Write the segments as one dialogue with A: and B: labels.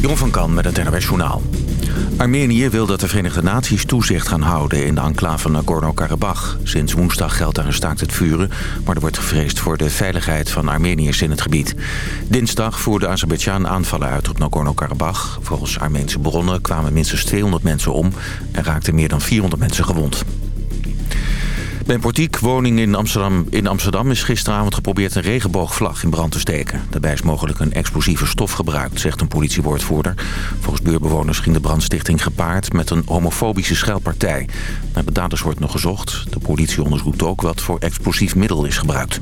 A: Jon van Kan met het NRS Journaal. Armenië wil dat de Verenigde Naties toezicht gaan houden in de enclave Nagorno-Karabakh. Sinds woensdag geldt daar een staakt het vuren, maar er wordt gevreesd voor de veiligheid van Armeniërs in het gebied. Dinsdag voerde Azerbeidzjan aanvallen uit op Nagorno-Karabakh. Volgens Armeense bronnen kwamen minstens 200 mensen om en raakten meer dan 400 mensen gewond. Bij woning in Amsterdam, in Amsterdam is gisteravond geprobeerd een regenboogvlag in brand te steken. Daarbij is mogelijk een explosieve stof gebruikt, zegt een politiewoordvoerder. Volgens buurbewoners ging de brandstichting gepaard met een homofobische schuilpartij. Naar de daders wordt nog gezocht. De politie onderzoekt ook wat voor explosief middel is gebruikt.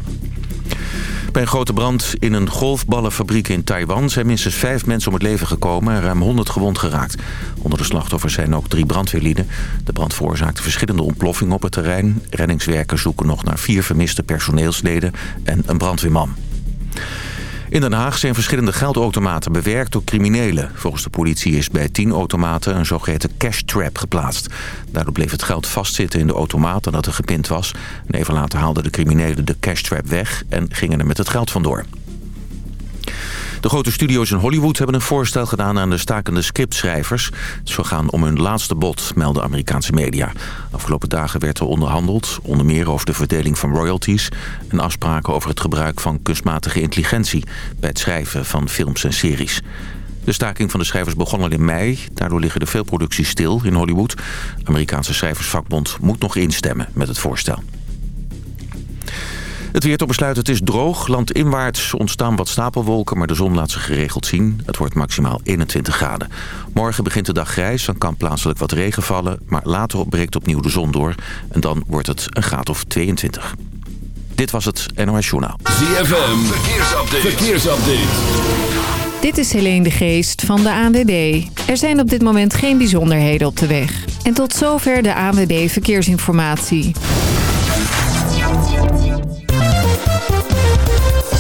A: Bij een grote brand in een golfballenfabriek in Taiwan... zijn minstens vijf mensen om het leven gekomen en ruim 100 gewond geraakt. Onder de slachtoffers zijn ook drie brandweerlieden. De brand veroorzaakte verschillende ontploffingen op het terrein. Reddingswerkers zoeken nog naar vier vermiste personeelsleden en een brandweerman. In Den Haag zijn verschillende geldautomaten bewerkt door criminelen. Volgens de politie is bij tien automaten een zogeheten cash trap geplaatst. Daardoor bleef het geld vastzitten in de automaat nadat er gepind was. even later haalden de criminelen de cash trap weg en gingen er met het geld vandoor. De grote studio's in Hollywood hebben een voorstel gedaan aan de stakende scriptschrijvers. Het zou gaan om hun laatste bod, melden Amerikaanse media. Afgelopen dagen werd er onderhandeld, onder meer over de verdeling van royalties... en afspraken over het gebruik van kunstmatige intelligentie... bij het schrijven van films en series. De staking van de schrijvers begon al in mei. Daardoor liggen er veel producties stil in Hollywood. Amerikaanse schrijversvakbond moet nog instemmen met het voorstel. Het weer tot besluit, het is droog. Landinwaarts ontstaan wat stapelwolken, maar de zon laat zich geregeld zien. Het wordt maximaal 21 graden. Morgen begint de dag grijs, dan kan plaatselijk wat regen vallen... maar later breekt opnieuw de zon door en dan wordt het een graad of 22. Dit was het NOS Journaal.
B: ZFM, verkeersupdate. verkeersupdate.
C: Dit is Helene de Geest van de ANWB. Er zijn op dit moment geen bijzonderheden op de weg. En tot zover de ANWB Verkeersinformatie.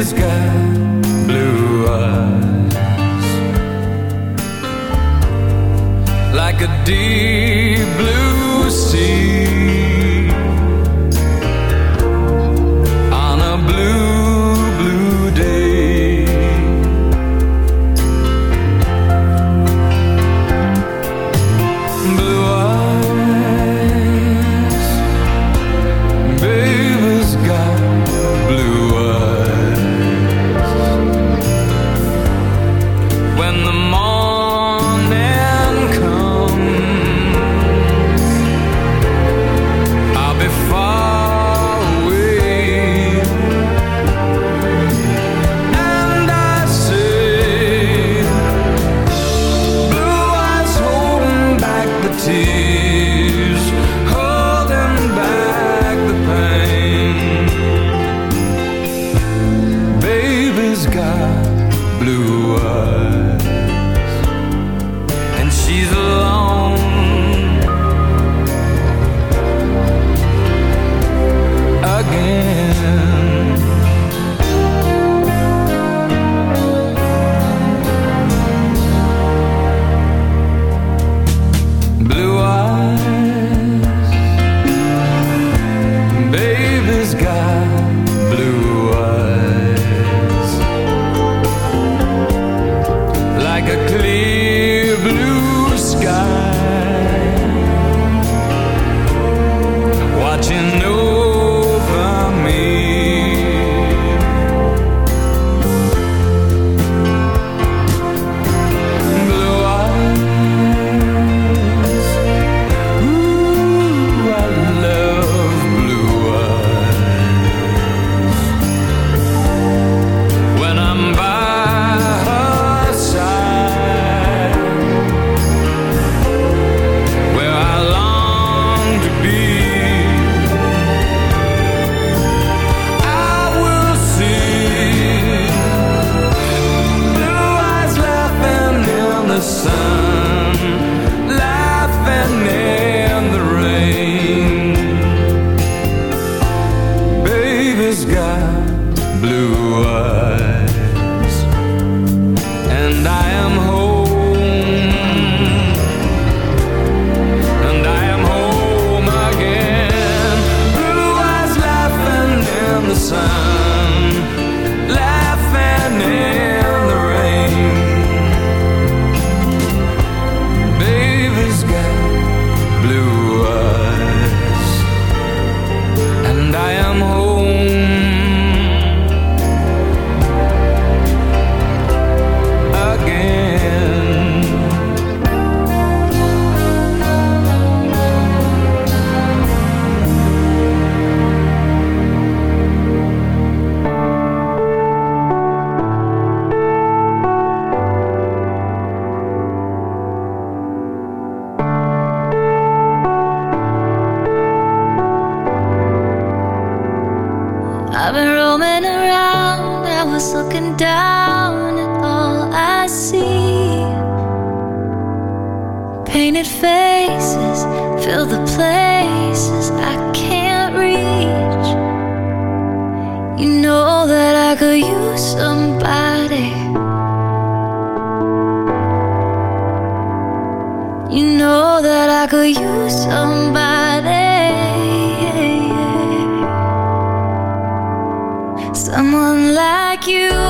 D: Morning comes
E: I
F: could use somebody. You know that I could use somebody. Someone like you.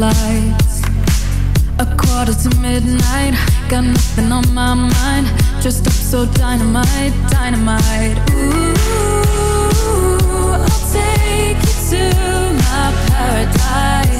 F: lights. A quarter to midnight Got nothing on my mind. Dressed up so dynamite, dynamite. Ooh, I'll take you to my paradise.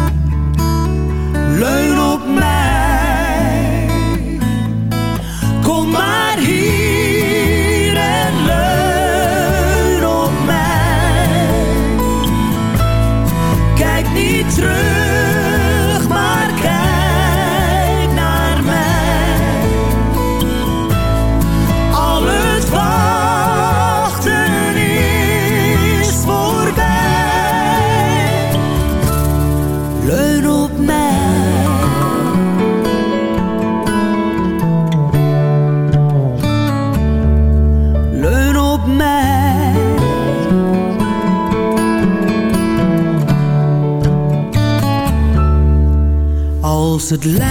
G: het lijkt.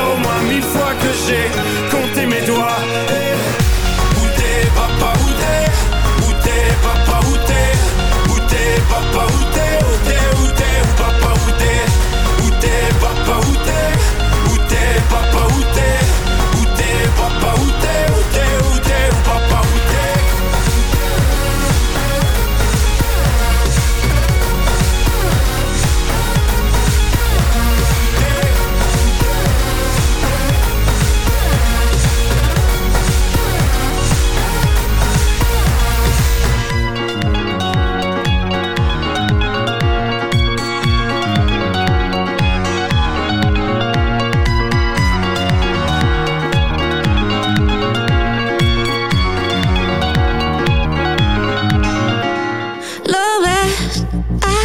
H: mille fois que j'ai compté mes doigts. Eh, Où t'es papa, où t'es? Où t'es papa, où t'es? Où papa, Où t'es,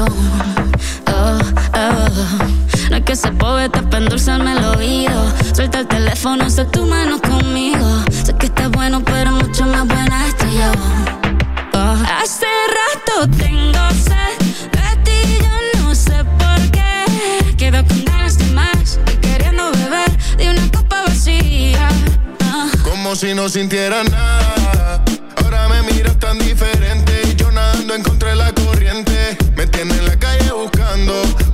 I: Oh, oh. No es que se poeta para endulzarme el oído. Suelta el teléfono, sé tu mano conmigo. Sé que estás bueno, pero mucho más buena estoy yo. Oh. Hace rato tengo sed de ti, yo no sé por qué. Quedo con ganas de más y queriendo beber de una copa vacía.
J: Como si no sintiera nada. Ahora me miras tan diferente. Yo nadando en contra de la corriente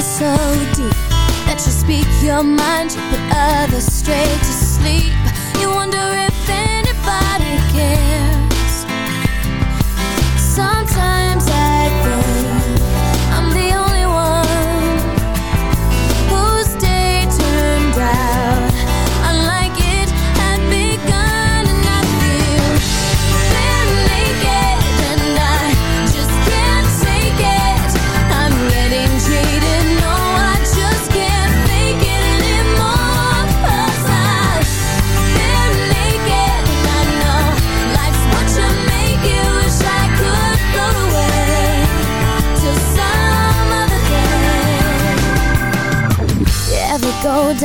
F: so deep that you speak your mind, you put others straight to sleep? You wonder if